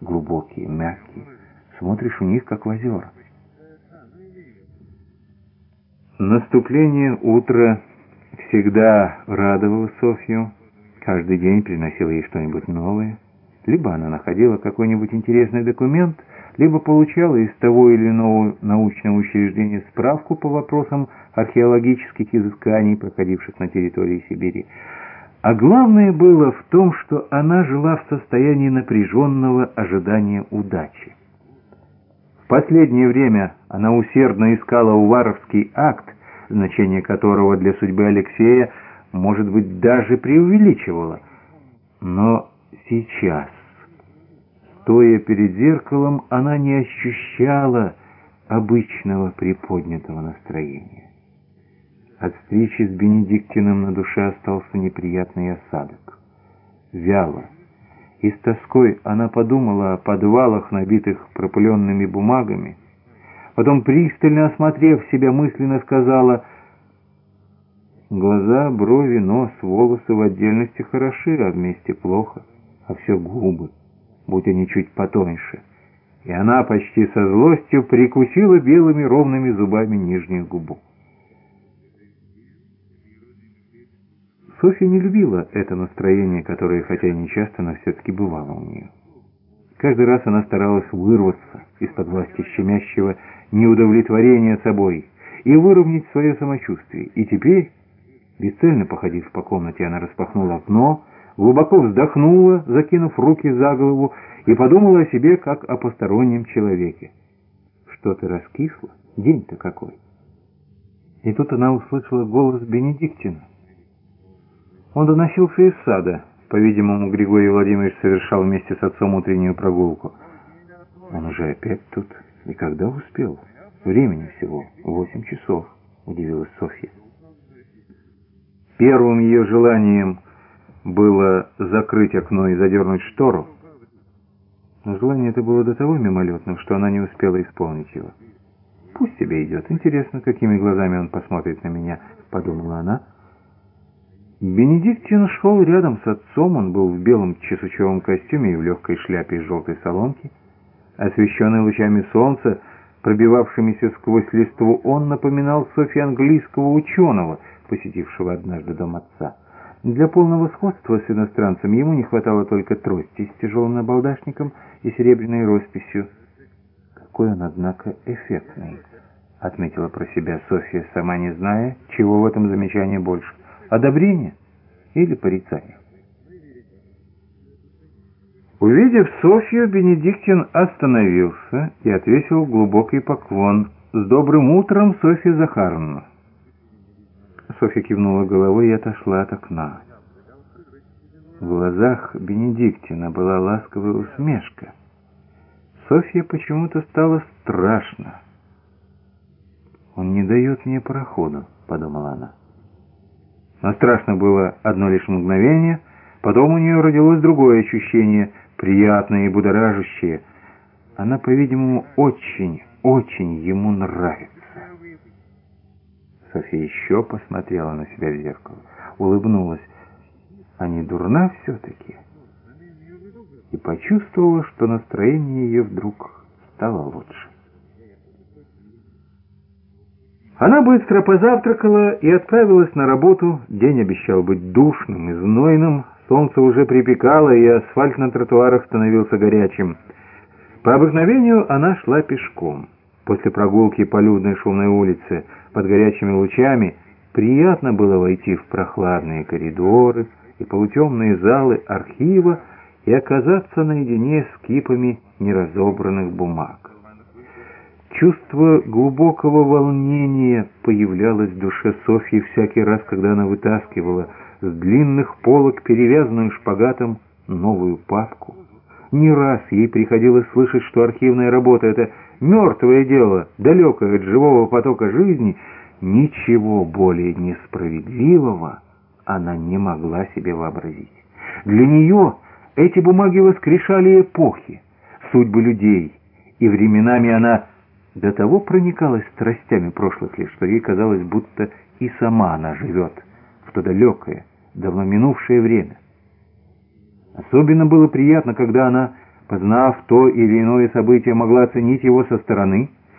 глубокие, мягкие. Смотришь в них, как в озера. Наступление утра всегда радовало Софью. Каждый день приносило ей что-нибудь новое. Либо она находила какой-нибудь интересный документ, либо получала из того или иного научного учреждения справку по вопросам археологических изысканий, проходивших на территории Сибири. А главное было в том, что она жила в состоянии напряженного ожидания удачи. В последнее время она усердно искала Уваровский акт, значение которого для судьбы Алексея, может быть, даже преувеличивала. Но сейчас, стоя перед зеркалом, она не ощущала обычного приподнятого настроения. От встречи с Бенедиктиным на душе остался неприятный осадок. Вяло и с тоской она подумала о подвалах, набитых пропыленными бумагами. Потом, пристально осмотрев себя, мысленно сказала «Глаза, брови, нос, волосы в отдельности хороши, а вместе плохо, а все губы, будь они чуть потоньше». И она почти со злостью прикусила белыми ровными зубами нижнюю губу. Софья не любила это настроение, которое, хотя и нечасто, но все-таки бывало у нее. Каждый раз она старалась вырваться из-под власти щемящего неудовлетворения собой и выровнять свое самочувствие. И теперь, бесцельно походив по комнате, она распахнула окно, глубоко вздохнула, закинув руки за голову, и подумала о себе, как о постороннем человеке. Что ты раскисла? День-то какой! И тут она услышала голос Бенедиктина. Он доносился из сада. По-видимому, Григорий Владимирович совершал вместе с отцом утреннюю прогулку. Он уже опять тут. И когда успел? Времени всего восемь часов, удивилась Софья. Первым ее желанием было закрыть окно и задернуть штору. Но желание это было до того мимолетным, что она не успела исполнить его. «Пусть себе идет. Интересно, какими глазами он посмотрит на меня», — подумала она, — Бенедиктин шел рядом с отцом, он был в белом чесучевом костюме и в легкой шляпе из желтой соломки. Освещенный лучами солнца, пробивавшимися сквозь листву, он напоминал Софи английского ученого, посетившего однажды дом отца. Для полного сходства с иностранцем ему не хватало только трости с тяжелым набалдашником и серебряной росписью. «Какой он, однако, эффектный», — отметила про себя Софья, сама не зная, чего в этом замечании больше — Одобрение или порицание? Увидев Софью, Бенедиктин остановился и отвесил глубокий поклон. «С добрым утром, Софья Захаровна!» Софья кивнула головой и отошла от окна. В глазах Бенедиктина была ласковая усмешка. Софье почему-то стало страшно. «Он не дает мне проходу», — подумала она. Но страшно было одно лишь мгновение, потом у нее родилось другое ощущение, приятное и будоражащее. Она, по-видимому, очень, очень ему нравится. София еще посмотрела на себя в зеркало, улыбнулась. А не дурна все-таки? И почувствовала, что настроение ее вдруг стало лучше. Она быстро позавтракала и отправилась на работу. День обещал быть душным и знойным. Солнце уже припекало, и асфальт на тротуарах становился горячим. По обыкновению она шла пешком. После прогулки по людной шумной улице под горячими лучами приятно было войти в прохладные коридоры и полутемные залы архива и оказаться наедине с кипами неразобранных бумаг. Чувство глубокого волнения появлялось в душе Софьи всякий раз, когда она вытаскивала с длинных полок, перевязанную шпагатом, новую папку. Не раз ей приходилось слышать, что архивная работа — это мертвое дело, далекое от живого потока жизни. Ничего более несправедливого она не могла себе вообразить. Для нее эти бумаги воскрешали эпохи, судьбы людей, и временами она до того проникалась страстями прошлых лет, что ей казалось, будто и сама она живет в то далекое, давно минувшее время. Особенно было приятно, когда она познав то или иное событие, могла оценить его со стороны,